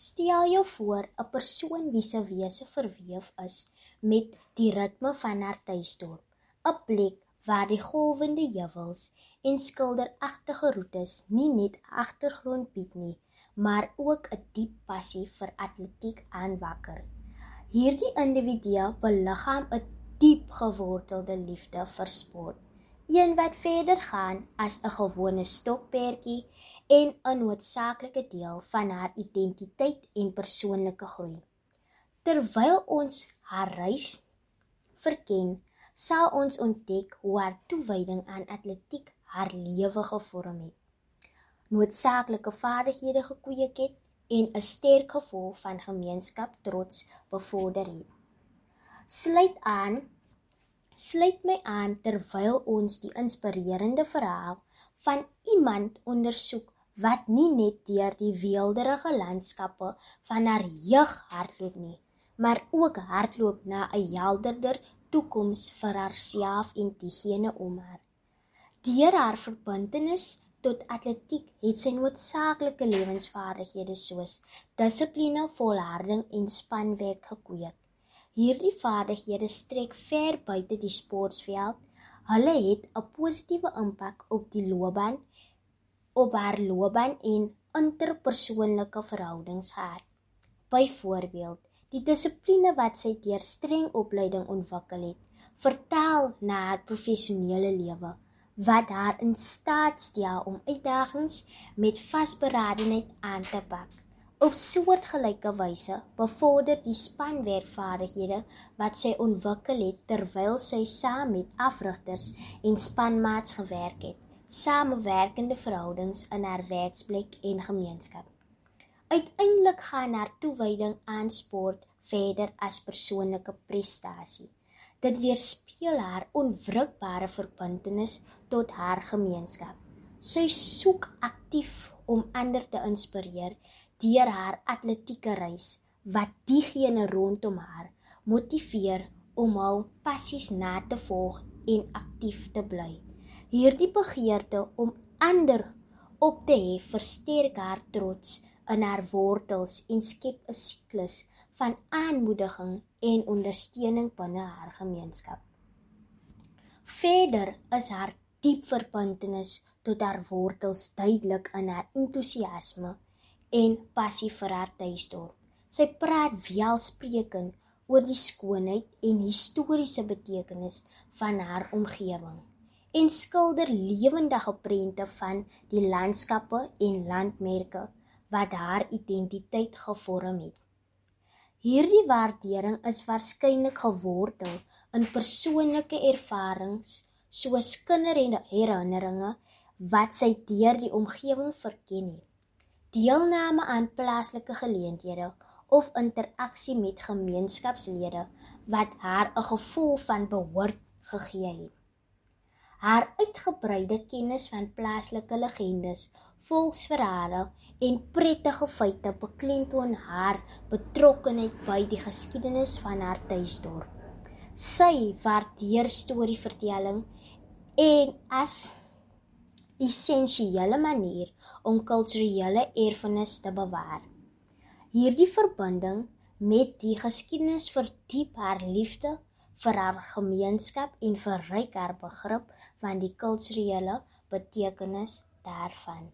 Stel jou voor 'n persoon wie se wese verweef is met die ritme van haar tuisdorp, 'n plek waar die golwende heuwels en skilderagtige roetes nie net agtergrond bied nie, maar ook 'n diep passie vir atletiek aanwakker. Hierdie individu beliggaam 'n diep gewortelde liefde vir sport, een wat verder gaan as 'n gewone stokperdjie en 'n noodsaaklike deel van haar identiteit en persoonlike groei. Terwyl ons haar reis verken, sal ons ontdek hoe haar toewyding aan atletiek haar lewe gevorm het. Noodsaaklike vaardighede gekweek het en 'n sterk gevoel van gemeenskap trots bevorder het. Sluit aan sluit my aan terwyl ons die inspirerende verhaal van iemand ondersoek wat nie net deur die weelderige landskappe van haar jeug hardloop nie, maar ook hardloop na 'n helderder toekoms vir haarself en diegene om haar. Deur haar verbintenis tot atletiek het sy noodsaaklike lewensvaardighede soos dissipline, volharding en spanwerk gekweek. Hierdie vaardighede strek ver buite die sportveld. Hulle het 'n positiewe impak op die loopbaan op haar loopbaan en interpersoonlike verhoudings gehad. Byvoorbeeld, die dissipline wat sy deur streng opleiding ontwikkel het, vertaal na haar professionele lewe wat haar in staat stel om uitdagings met vasberadenheid aan te pak. Op soortgelyke wyse bevorder die spanwerkvaardighede wat sy ontwikkel het terwyl sy saam met afrigters en spanmaats gewerk het samewerkende verhoudings in haar werksplek en gemeenskap. Uiteindelik gaan haar toewyding aan sport verder as persoonlike prestasie. Dit weerspieël haar onwrikbare verbintenis tot haar gemeenskap. Sy soek aktief om ander te inspireer deur haar atletieke reis wat diegene rondom haar motiveer om hul passies na te volg en aktief te bly. Hierdie begeerte om ander op te hê versterk haar trots in haar wortels en skep 'n siklus van aanmoediging en ondersteuning binne haar gemeenskap. Verder is haar diep verbintenis tot haar wortels duidelik in haar entoesiasme en passie vir haar tuisdorp. Sy praat welsprekend oor die skoonheid en historiese betekenis van haar omgewing en skilder lewendige prente van die landskappe en landmerke wat haar identiteit gevorm het. Hierdie waardering is waarskynlik gewortel in persoonlike ervarings soos kinderherinneringe wat sy deur die omgewing verken het. Deelname aan plaaslike geleenthede of interaksie met gemeenskapslede wat haar 'n gevoel van behoort gegee het. Haar uitgebreide kennis van plaaslike legendes, volksverhale en prettige feite beklemtoon haar betrokkeheid by die geskiedenis van haar tuisdorp. Sy waardeer storievertelling en as essensiële manier om kulturele erfenis te bewaar. Hierdie verbinding met die geskiedenis verdiep haar liefde vir haar gemeenskap en verryk haar begrip van die kulturele betekenis daarvan.